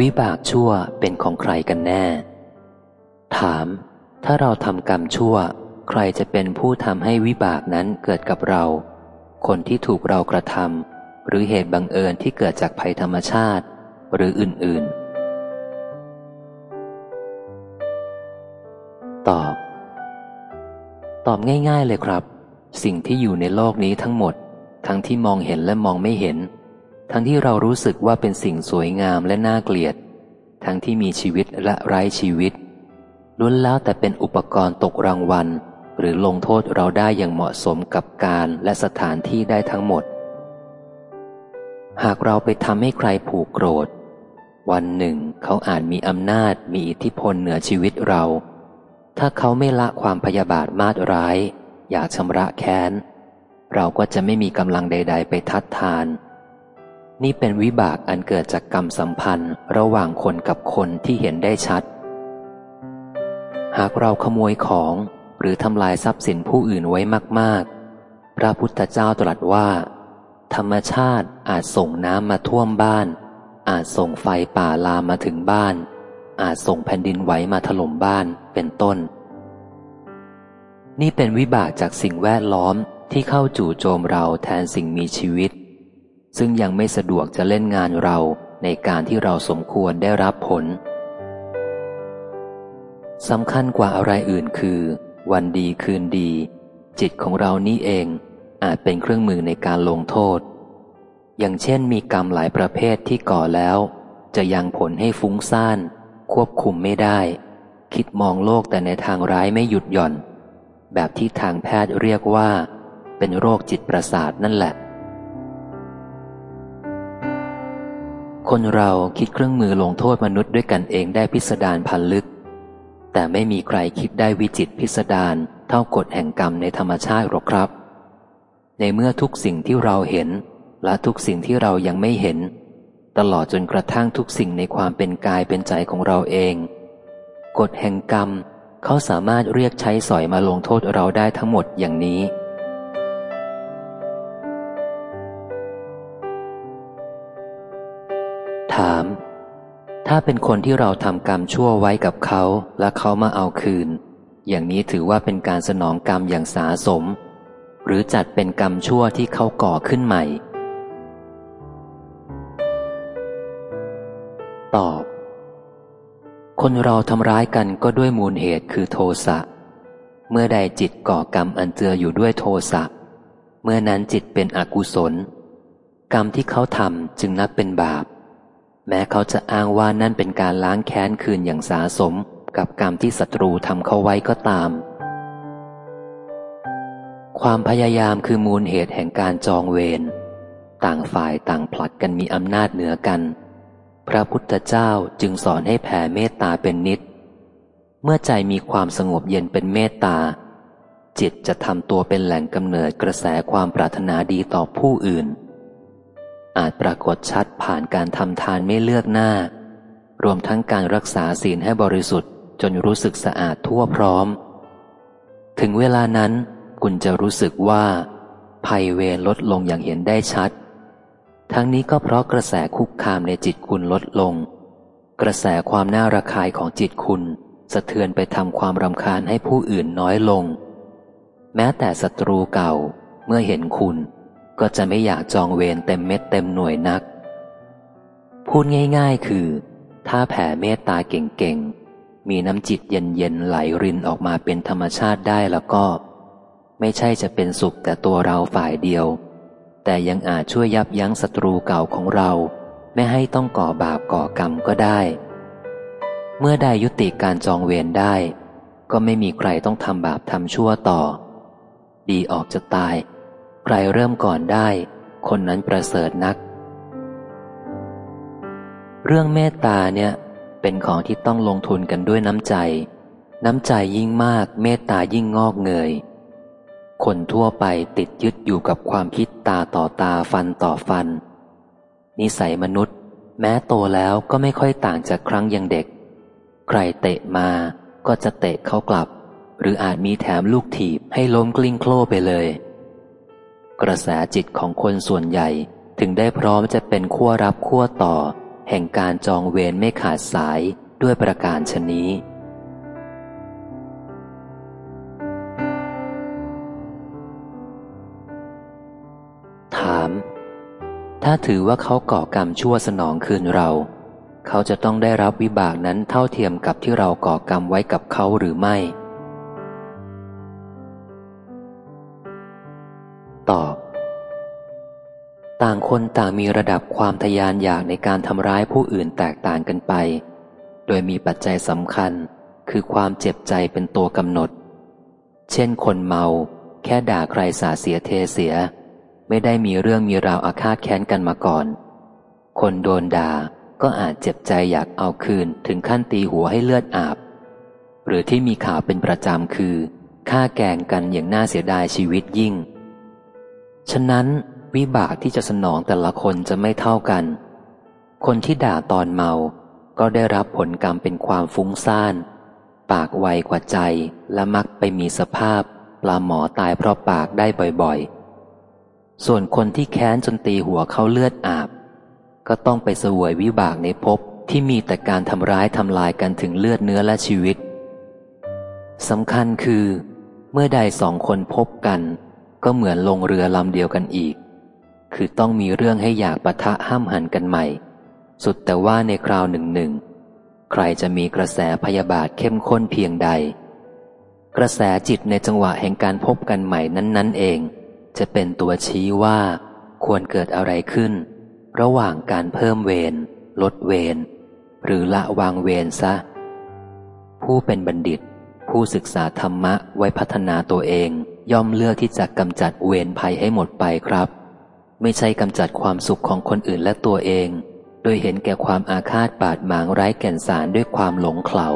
วิบากชั่วเป็นของใครกันแน่ ถาม ถ้าเราทำกรรมชั่ว ใครจะเป็นผู้ทำให้วิบากนั้นเกิดกับเรา คนที่ถูกเรากระทำหรือเหตุบังเอิญที่เกิดจากภัยธรรมชาติ หรืออื่น ๆ ตอบ ตอบง่าย ๆ เลยครับ สิ่งที่อยู่ในโลกนี้ทั้งหมด ทั้งที่มองเห็นและมองไม่เห็น ทั้งที่เรารู้สึกว่าเป็นสิ่งสวยงามและน่าเกลียด ทั้งที่มีชีวิตและไร้ชีวิตล้วนแล้วแต่เป็นอุปกรณ์ตกรางวัล หรือลงโทษเราได้อย่างเหมาะสมกับการและสถานที่ได้ทั้งหมด หากเราไปทำให้ใครผูกโกรธ วันหนึ่งเขาอาจมีอำนาจมีอิทธิพลเหนือชีวิตเรา ถ้าเขาไม่ละความพยาบาทมาดร้าย อยากชำระแค้น เราก็จะไม่มีกำลังใด ๆ ไปทัดทาน นี่เป็นวิบากอันเกิดจากกรรมสัมพันธ์ระหว่างคนกับคนที่เห็นได้ชัด หากเราขโมยของหรือทำลายทรัพย์สินผู้อื่นไว้มาก ๆ พระพุทธเจ้าตรัสว่า ธรรมชาติอาจส่งน้ำมาท่วมบ้าน อาจส่งไฟป่าลามมาถึงบ้าน อาจส่งแผ่นดินไหวมาถล่มบ้านเป็นต้น นี่เป็นวิบากจากสิ่งแวดล้อมที่เข้าจู่โจมเราแทนสิ่งมีชีวิต ซึ่งยังไม่สะดวกจะเล่นงานเราในการที่เราสมควรได้รับผลสำคัญกว่าอะไรอื่นคือ วันดีคืนดี จิตของเรานี่เองอาจเป็นเครื่องมือในการลงโทษ อย่างเช่นมีกรรมหลายประเภทที่ก่อแล้ว จะยังผลให้ฟุ้งซ่าน ควบคุมไม่ได้ คิดมองโลกแต่ในทางร้ายไม่หยุดหย่อน แบบที่ทางแพทย์เรียกว่า เป็นโรคจิตประสาทนั่นแหละ คนเราคิดเครื่องมือลงโทษมนุษย์ด้วยกันเองได้พิสดารพันลึก แต่ไม่มีใครคิดได้วิจิตพิสดารเท่ากฎแห่งกรรมในธรรมชาติหรอกครับ ในเมื่อทุกสิ่งที่เราเห็น และทุกสิ่งที่เรายังไม่เห็น ตลอดจนกระทั่งทุกสิ่งในความเป็นกายเป็นใจของเราเอง กฎแห่งกรรมเขาสามารถเรียกใช้สอยมาลงโทษเราได้ทั้งหมดอย่างนี้าม ถ้าเป็นคนที่เราทำกรรมชั่วไว้กับเขาและเขามาเอาคืน อย่างนี้ถือว่าเป็นการสนองกรรมอย่างสาสม หรือจัดเป็นกรรมชั่วที่เขาก่อขึ้นใหม่ ตอบ คนเราทำร้ายกันก็ด้วยมูลเหตุคือโทสะ เมื่อใดจิตก่อกรรมอันเจืออยู่ด้วยโทสะ เมื่อนั้นจิตเป็นอกุศลกรรมที่เขาทำจึงนับเป็นบาป แม้เขาจะอ้างว่านั่นเป็นการล้างแค้นคืนอย่างสาสมกับกรรมที่ศัตรูทำเขาไว้ก็ตาม ความพยายามคือมูลเหตุแห่งการจองเวร ต่างฝ่ายต่างผลัดกันมีอำนาจเหนือกัน พระพุทธเจ้าจึงสอนให้แผ่เมตตาเป็นนิด เมื่อใจมีความสงบเย็นเป็นเมตตา จิตจะทำตัวเป็นแหล่งกำเนิดกระแสความปรารถนาดีต่อผู้อื่น อาจปรากฏชัดผ่านการทำทานไม่เลือกหน้า รวมทั้งการรักษาศีลให้บริสุทธิ์ จนรู้สึกสะอาดทั่วพร้อม ถึงเวลานั้นคุณจะรู้สึกว่า ภัยเวรลดลงอย่างเห็นได้ชัด ทั้งนี้ก็เพราะกระแสคุกคามในจิตคุณลดลง กระแสความน่าระคายของจิตคุณ สะเทือนไปทำความรำคาญให้ผู้อื่นน้อยลง แม้แต่ศัตรูเก่าเมื่อเห็นคุณ ก็จะไม่อยากจองเวรเต็มเม็ดเต็มหน่วยนัก พูดง่ายๆคือ ถ้าแผ่เมตตาเก่งๆ มีน้ำจิตเย็นๆ ไหลรินออกมาเป็นธรรมชาติได้แล้วก็ ไม่ใช่จะเป็นสุขแต่ตัวเราฝ่ายเดียว แต่ยังอาจช่วยยับยั้งศัตรูเก่าของเรา ไม่ให้ต้องก่อบาปก่อกรรมก็ได้ เมื่อได้ยุติการจองเวรได้ ก็ไม่มีใครต้องทำบาปทำชั่วต่อ ดีออกจะตาย ใครเริ่มก่อนได้ คนนั้นประเสริฐนัก เรื่องเมตตาเนี่ยเป็นของที่ต้องลงทุนกันด้วยน้ำใจ น้ำใจยิ่งมาก เมตตายิ่งงอกเงย คนทั่วไปติดยึดอยู่กับความคิดตาต่อตาฟันต่อฟัน นิสัยมนุษย์ แม้โตแล้วก็ไม่ค่อยต่างจากครั้งยังเด็ก ใครเตะมาก็จะเตะเขากลับ หรืออาจมีแถมลูกถีบให้ล้มกลิ้งโคลไปเลย กระแสจิตของคนส่วนใหญ่ถึงได้พร้อมจะเป็นขั้วรับขั้วต่อ แห่งการจองเวรไม่ขาดสายด้วยประการชนนี้ ถาม ถ้าถือว่าเขาก่อกรรมชั่วสนองคืนเรา เขาจะต้องได้รับวิบากนั้นเท่าเทียมกับที่เราก่อกรรมไว้กับเขาหรือไม่ ตอบ ต่างคนต่างมีระดับความทยานอยากในการทำร้ายผู้อื่นแตกต่างกันไป โดยมีปัจจัยสำคัญคือความเจ็บใจเป็นตัวกำหนด เช่นคนเมา แค่ด่าใครสาเสียเทเสีย ไม่ได้มีเรื่องมีราวอาฆาตแค้นกันมาก่อน คนโดนด่าก็อาจเจ็บใจอยากเอาคืนถึงขั้นตีหัวให้เลือดอาบ หรือที่มีข่าวเป็นประจำคือฆ่าแกงกันอย่างน่าเสียดายชีวิตยิ่ง ฉะนั้นวิบากที่จะสนองแต่ละคนจะไม่เท่ากัน คนที่ด่าตอนเมา ก็ได้รับผลกรรมเป็นความฟุ้งซ่าน ปากไวกว่าใจและมักไปมีสภาพปลาหมอตายเพราะปากได้บ่อยๆ ส่วนคนที่แค้นจนตีหัวเขาเลือดอาบ ก็ต้องไปสวยวิบากในภพที่มีแต่การทำร้ายทำลายกันถึงเลือดเนื้อและชีวิตสำคัญคือ เมื่อใดสองคนพบกัน ก็เหมือนลงเรือลำเดียวกันอีก คือต้องมีเรื่องให้อยากปะทะห้ามหันกันใหม่ สุดแต่ว่าในคราวหนึ่งหนึ่งใครจะมีกระแสพยาบาทเข้มข้นเพียงใด กระแสจิตในจังหวะแห่งการพบกันใหม่นั้น ๆ เอง จะเป็นตัวชี้ว่า ควรเกิดอะไรขึ้น ระหว่างการเพิ่มเวรลดเวรหรือละวางเวรซะ ผู้เป็นบัณฑิต ผู้ศึกษาธรรมะไว้พัฒนาตัวเอง ย่อมเลือกที่จะกำจัดเวรภัยให้หมดไปครับ ไม่ใช่กำจัดความสุขของคนอื่นและตัวเอง โดยเห็นแก่ความอาฆาตบาดหมางไร้แก่นสารด้วยความหลงเขา่า